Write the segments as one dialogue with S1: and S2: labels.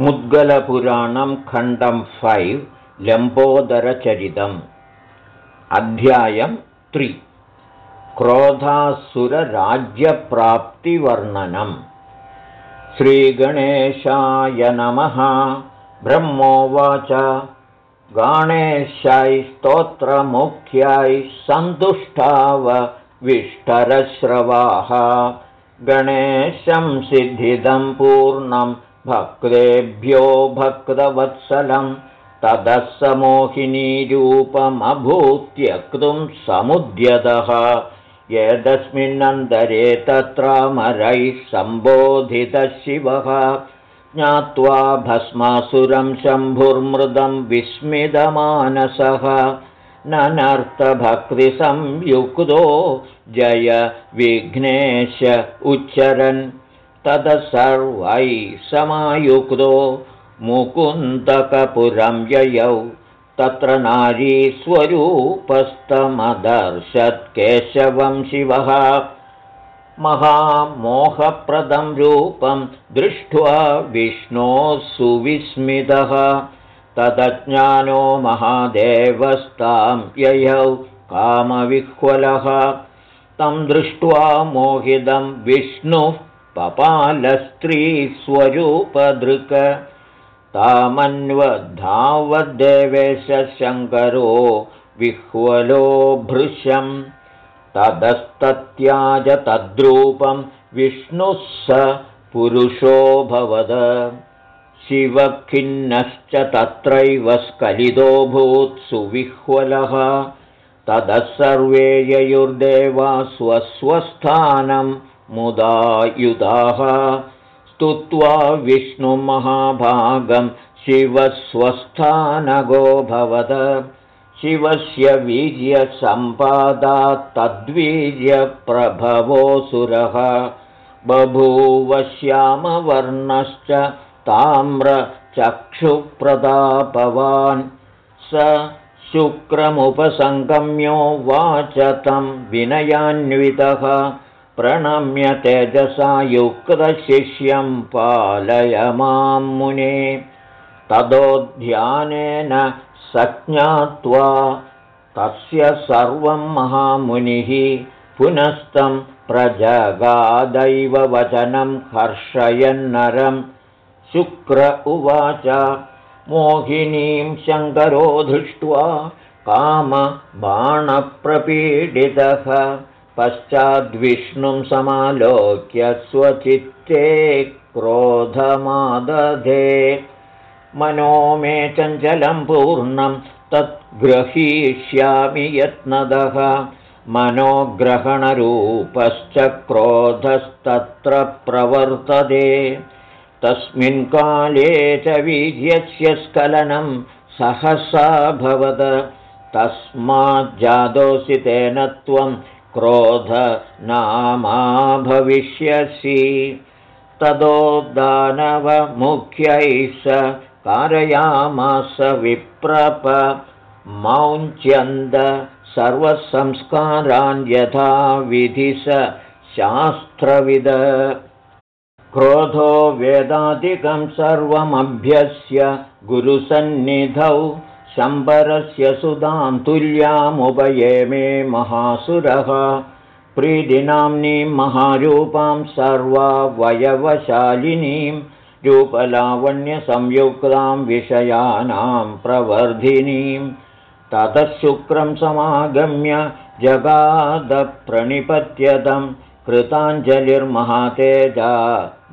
S1: मुद्गलपुराणं खण्डं फैव् लम्बोदरचरितम्. अध्यायं त्रि क्रोधासुरराज्यप्राप्तिवर्णनम् श्रीगणेशाय नमः. ब्रह्मोवाच. गाणेशैस्तोत्रमुख्यैः सन्तुष्टाव विष्टरश्रवाः गणेशं सिद्धिदं पूर्णं भक्तेभ्यो भक्तवत्सलं ततः स मोहिनीरूपमभूत्यक्तुं समुद्यतः। यदस्मिन्नन्तरे तत्रामरैः सम्बोधितः शिवः। ज्ञात्वा भस्मासुरं शम्भुर्मृदं विस्मितमानसः। ननर्थभक्तिसंयुक्तो जय विघ्नेश उच्चरन् ततः सर्वैः समायुक्तो मुकुन्दकपुरं ययौ। तत्र नारीस्वरूपस्तमदर्शत्केशवं शिवः। महामोहप्रदं रूपं दृष्ट्वा विष्णोः सुविस्मितः। तदज्ञानो महादेवस्तां ययौ कामविह्वलः। तं दृष्ट्वा मोहितं विष्णुः पपालस्त्रीस्वरूपदृक् तामन्वधावद्देवेशशङ्करो विह्वलो भृशं तदस्तत्याज तद्रूपं विष्णुः स पुरुषोऽभवद शिवखिन्नश्च तत्रैव स्खलितोऽभूत् सुविह्वलः। ततः सर्वे ययुर्देवा स्वस्वस्थानं मुदायुधाः स्तुत्वा विष्णुमहाभागं शिवस्वस्थानगो भवद शिवस्य वीर्यसम्पादात्तद्वीर्यप्रभवोऽसुरः बभूवश्यामवर्णश्च ताम्रचक्षुप्रदापवान्। स शुक्रमुपसङ्गम्यो वाच तं विनयान्वितः प्रणम्य तेजसा युक्तशिष्यं पालय मां मुने। तदोध्यानेन स ज्ञात्वा तस्य सर्वं महामुनिः पुनस्तं प्रजगादैव वचनं हर्षयन्नरं। शुक्र उवाच मोहिनीं शङ्करो दृष्ट्वा कामबाणप्रपीडितः पश्चाद्विष्णुं समालोक्य स्वचित्ते क्रोधमादधे। मनो मे चञ्चलं पूर्णं तत् ग्रहीष्यामि यत्नदः मनोग्रहणरूपश्च क्रोधस्तत्र प्रवर्तते। तस्मिन् काले च वीर्यस्य स्खलनं सहसा भवद। तस्माज्जादोऽसि तेन त्वं क्रोधनामा भविष्यसि तदो दानवमुख्यैः स कारयामास विप्रप। मौञ्च्यन्द सर्वसंस्कारान् यथा विधि स शास्त्रविद। क्रोधो वेदादिकं सर्वमभ्यस्य गुरुसन्निधौ शम्बरस्य सुधां तुल्यामुपये मे महासुरः प्रीतिनाम्नीं महारूपां सर्वावयवशालिनीं रूपलावण्यसंयुक्तां विषयानां प्रवर्धिनीं। ततः शुक्रं समागम्य जगादप्रणिपत्यतं कृताञ्जलिर्महातेजा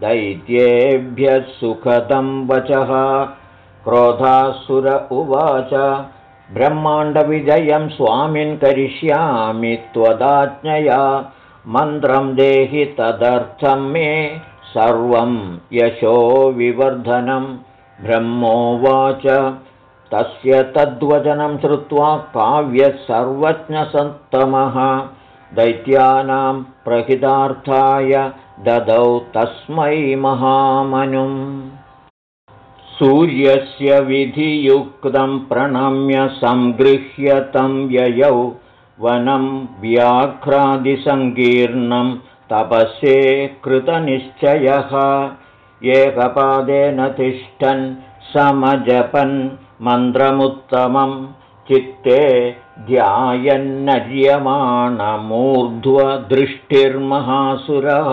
S1: दैत्येभ्यः सुखदं वचः क्रोधासुर उवाच ब्रह्माण्डविजयं स्वामिन् करिष्यामि त्वदाज्ञया मन्त्रं देहि तदर्थं मे सर्वं यशो विवर्धनं। ब्रह्मोवाच तस्य तद्वचनं श्रुत्वा काव्यसर्वज्ञसत्तमः। दैत्यानां प्रहितार्थाय ददौ तस्मै महामनुम् सूर्यस्य विधियुक्तं प्रणम्य सङ्गृह्य तं ययौ वनं व्याघ्रादिसङ्कीर्णं तपसे कृतनिश्चयः। एकपादेन तिष्ठन् समजपन् मन्त्रमुत्तमं चित्ते ध्यायन्नर्यमाणमूर्ध्वदृष्टिर्महासुरः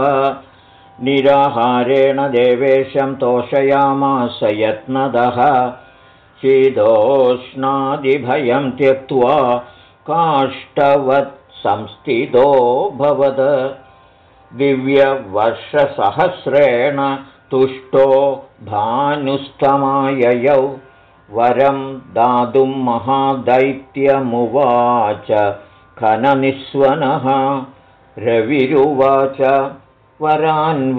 S1: निराहारेण देवेशं तोषयामास यत्नदः। शीतोष्णादिभयं त्यक्त्वा काष्ठवत् संस्थितो भवद। दिव्यवर्षसहस्रेण तुष्टो भानुस्तमाययौ। वरं दातुं महादैत्यमुवाच। खननिस्वनः। रविरुवाच वरान्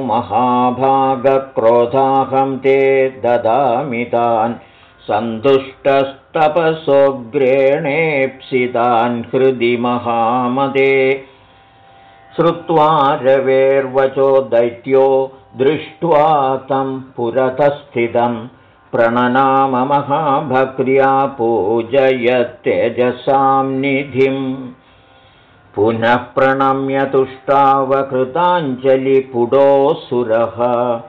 S1: महाभागक्रोधाहं ते ददामि तान्। सन्तुष्टस्तपसोऽग्रेणेप्सितान् हृदि महामदे। श्रुत्वा रवेर्वचो दैत्यो दृष्ट्वा तं पुरतस्थितं। प्रणनाममहाभक्र्या पूजयत्यजसां निधिम् पुनः प्रणम्यतुष्टावकृताञ्जलिपुडोऽसुरः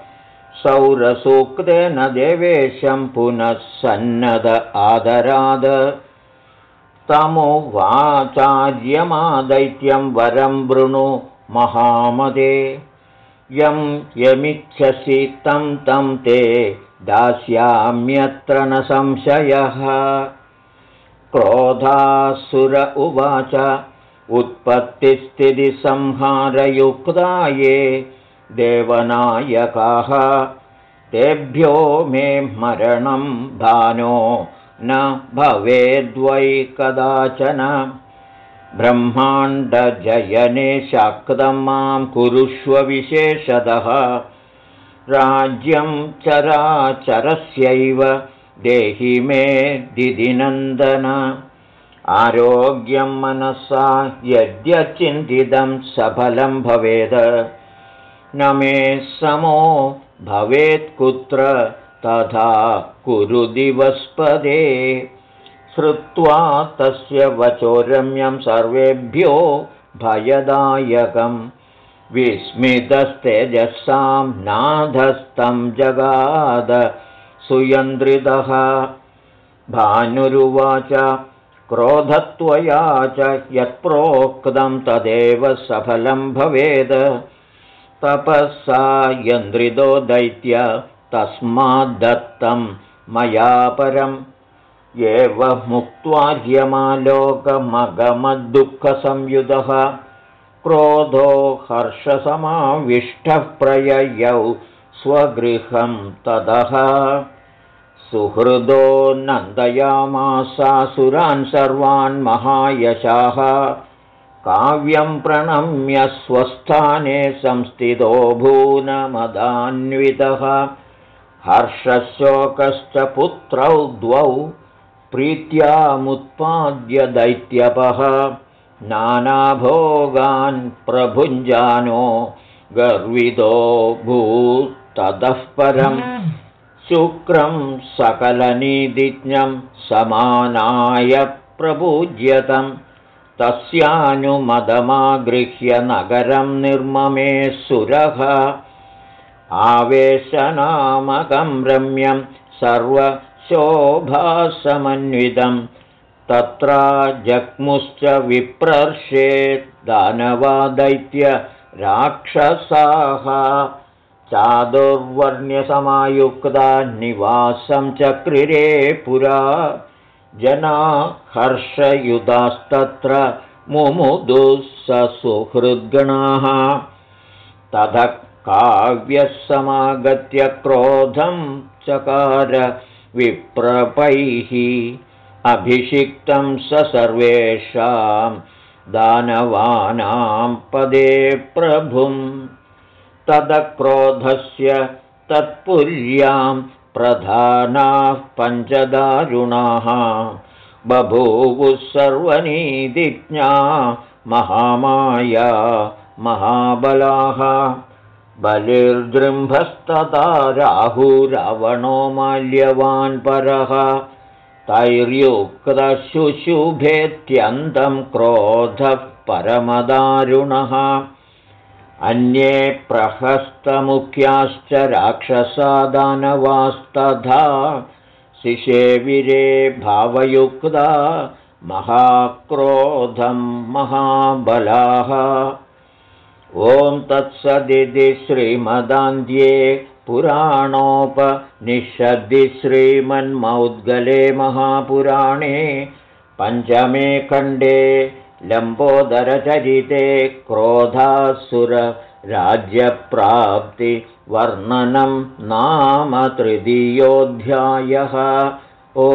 S1: सौरसूक्तेन देवेशं पुनः सन्नद आदराद। तमुवाचार्यमादैत्यं वरं वृणु महामदे। यं यमिच्छसि तं तं ते दास्याम्यत्र न संशयः। क्रोधासुर उवाच उत्पत्तिस्थितिसंहारयुक्ता ये देवनायकाः। तेभ्यो मे मरणं भानो न भवेद्वै कदाचन। ब्रह्माण्डजयने शाक्तं मां कुरुष्व विशेषतः। राज्यं चराचरस्यैव देहि मे दिदिनन्दन आरोग्यं मनसा यद्यचिन्तितं सफलं भवेद। न मे समो भवेत्कुत्र तथा कुरु दिवस्पदे। श्रुत्वा तस्य वचोरम्यं सर्वेभ्यो भयदायकं विस्मितस्तेजसां नाधस्तं जगाद। सुयन्द्रितः। भानुरुवाच क्रोधत्वया च यत्प्रोक्तं तदेव सफलं भवेद। तपःसा यन्द्रिदो दैत्य तस्माद्दत्तं मया परम्। एवमुक्त्वार्यमालोकमगमद्दुःखसंयुधः क्रोधो हर्षसमाविष्टः प्रययौ स्वगृहं तदः सुहृदो नन्दयामासासुरान् सर्वान् महायशाः। काव्यं प्रणम्य स्वस्थाने संस्थितो भूनमदान्वितः। हर्षशोकश्च पुत्रौ द्वौ प्रीत्यामुत्पाद्य दैत्यपः। नानाभोगान् प्रभुञ्जानो गर्वितो भूत्ततः परम् शुक्रं सकलनीदिज्ञं समानाय प्रपूज्यतं तस्यानुमदमागृह्य नगरं निर्ममे सुरः। आवेशनामकं रम्यं सर्वशोभासमन्वितं। तत्र जग्मुश्च विप्रर्षे दानवादैत्य राक्षसाः चादुर्वर्ण्यसमायुक्ता निवासं चक्रिरे पुरा। जना हर्षयुतास्तत्र मुमुदुःसुहृद्गणाः ततः काव्यः समागत्य क्रोधं चकार विप्रपैः। अभिषिक्तं स सर्वेषां दानवानां पदे प्रभुम् तदक्रोधस्य तत्पुर्यां प्रधानाः पञ्चदारुणाः। बभूवुः सर्वनीदिज्ञा महामाया महाबलाः। बलिर्दृम्भस्तदा राहुरावणो माल्यवान् परः। तैर्युक्तशुशुभेत्यन्तं क्रोधः परमदारुणः अन्ये प्रहस्तमुख्याश्च राक्षसादानवास्तथा शिशेविरे भावयुक्ता महाक्रोधं महाबलाः। ॐ तत्सदिति श्रीमदान्ध्ये पुराणोपनिषद्दि श्रीमन्मौद्गले महापुराणे पञ्चमे खण्डे लम्बोदरचरिते क्रोधासुरराज्यप्राप्तिवर्णनं नाम तृतीयोऽध्यायः। ओ